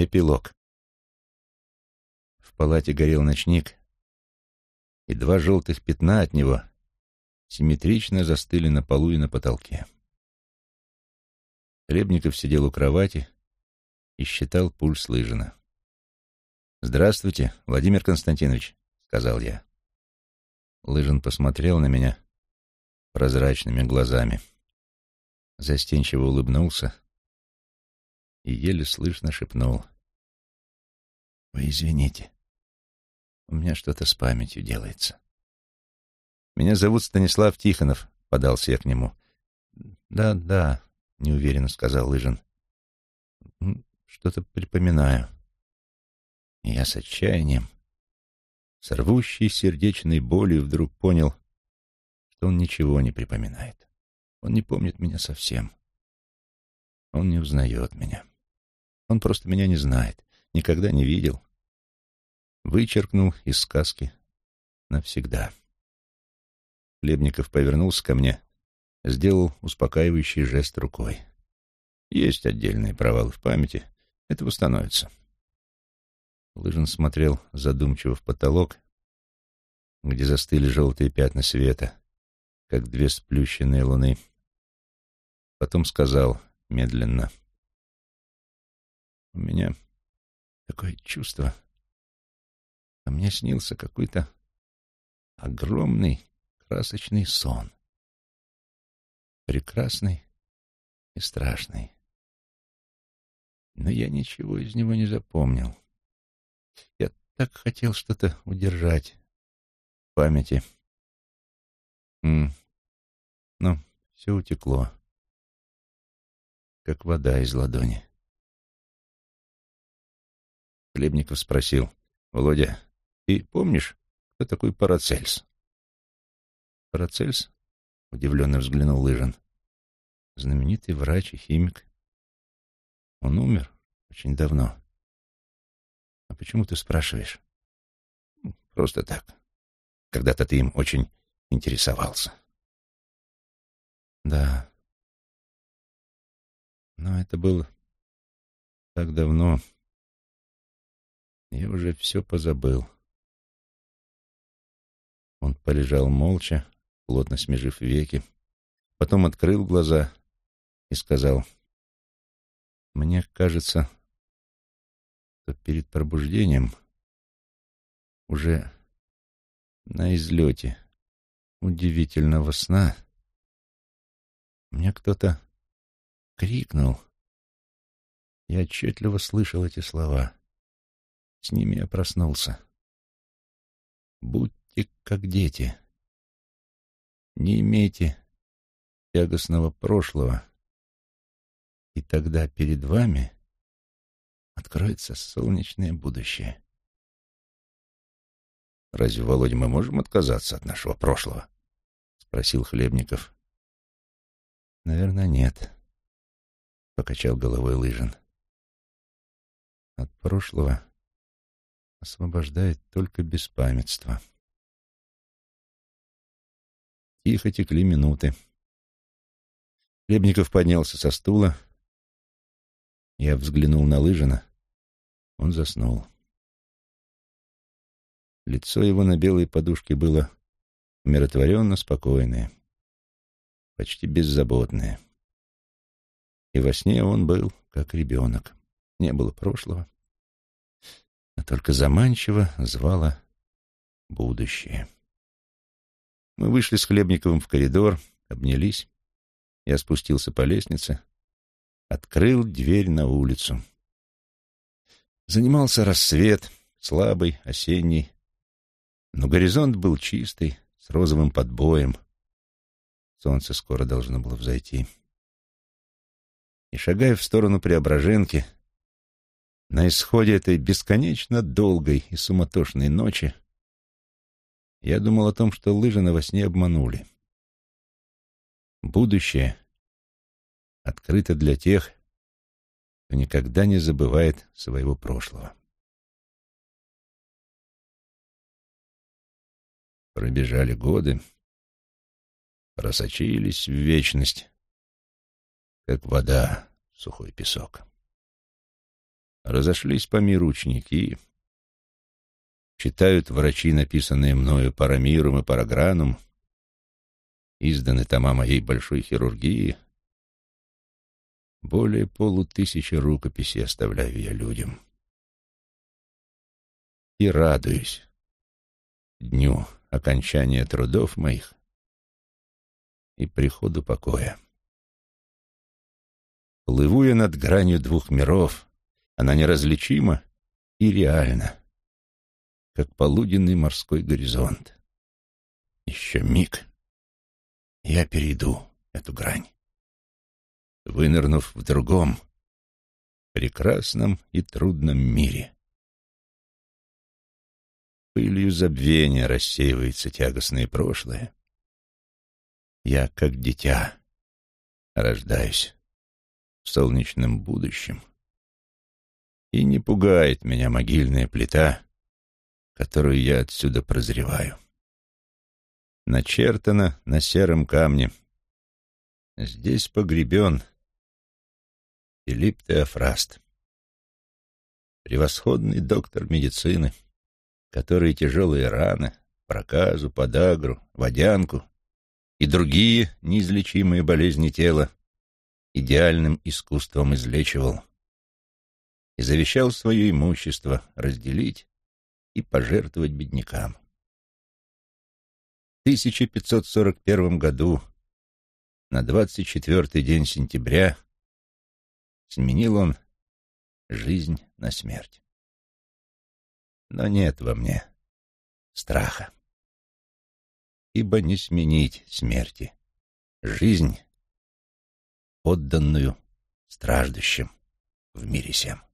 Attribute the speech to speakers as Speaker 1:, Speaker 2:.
Speaker 1: Эпилог. В палате горел ночник, и два желтых пятна от него симметрично застыли на полу и на потолке. Хлебников сидел у кровати и считал пульс Лыжина. «Здравствуйте, Владимир Константинович», — сказал я. Лыжин посмотрел на меня прозрачными глазами, застенчиво улыбнулся и еле слышно шепнул. «Вы извините, у меня что-то с памятью делается». «Меня зовут Станислав Тихонов», — подался я к нему. «Да, да», — неуверенно сказал Лыжин. «Что-то припоминаю». Я с отчаянием, с сердечной болью вдруг понял, что он ничего не припоминает. Он не помнит меня совсем. Он не узнает меня. Он просто меня не знает, никогда не видел. Вычеркнул из сказки навсегда. Хлебников повернулся ко мне, сделал успокаивающий жест рукой. Есть отдельные провалы в памяти, это восстановится. Лыжин смотрел задумчиво в потолок, где застыли желтые пятна света, как две сплющенные луны. Потом сказал медленно. «У меня такое чувство, а мне снился какой-то огромный красочный сон. Прекрасный и страшный. Но я ничего из него не запомнил. Я так хотел что-то удержать в памяти. М Но все утекло, как вода из ладони. Хлебников спросил, «Володя, ты помнишь, кто такой Парацельс?» «Парацельс?» — удивленно взглянул Лыжин. «Знаменитый врач и химик. Он умер очень давно. А почему ты спрашиваешь? Просто так. Когда-то ты им очень интересовался. Да. Но это было так давно. Я уже все позабыл. Он полежал молча, плотно смежив веки, потом открыл глаза и сказал, «Мне кажется, что перед пробуждением уже на излете удивительного сна мне кто-то крикнул. Я отчетливо слышал эти слова. С ними я проснулся. Будьте как дети. Не имейте тягостного прошлого, и тогда перед вами откроется солнечное будущее. «Разве, Володя, мы можем отказаться от нашего прошлого?» — спросил Хлебников. «Наверное, нет», — покачал головой Лыжин. «От прошлого освобождает только беспамятство». Тихо текли минуты. Хлебников поднялся со стула. Я взглянул на Лыжина. Он заснул. Лицо его на белой подушке было умиротворенно спокойное, почти беззаботное. И во сне он был как ребенок. Не было прошлого, только заманчиво звало будущее. Мы вышли с Хлебниковым в коридор, обнялись. Я спустился по лестнице, открыл дверь на улицу. Занимался рассвет, слабый, осенний, но горизонт был чистый, с розовым подбоем. Солнце скоро должно было взойти. И, шагая в сторону Преображенки, на исходе этой бесконечно долгой и суматошной ночи, я думал о том, что Лыжина во сне обманули. Будущее открыто для тех, кто никогда не забывает своего прошлого. Пробежали годы, просочились в вечность, как вода в сухой песок. Разошлись по миру ученики, читают врачи, написанные мною Парамиром и Параграном, изданы тома моей большой хирургии. Более полутысячи рукописей оставляю я людям. И радуюсь дню окончания трудов моих и приходу покоя. Плыву я над гранью двух миров, она неразличима и реальна, как полуденный морской горизонт. Еще миг, я перейду эту грань, вынырнув в другом, прекрасном и трудном мире. Пылью забвения рассеивается тягостное прошлое. Я, как дитя, рождаюсь в солнечном будущем. И не пугает меня могильная плита, которую я отсюда прозреваю. Начертано на сером камне. Здесь погребен Филипп Теофраст, превосходный доктор медицины, который тяжелые раны, проказу, подагру, водянку и другие неизлечимые болезни тела идеальным искусством излечивал и завещал свое имущество разделить и пожертвовать беднякам. В 1541 году, на 24-й день сентября, сменил он жизнь на смерть. Но нет во мне страха, ибо не сменить смерти жизнь, отданную страждущим в мире всем.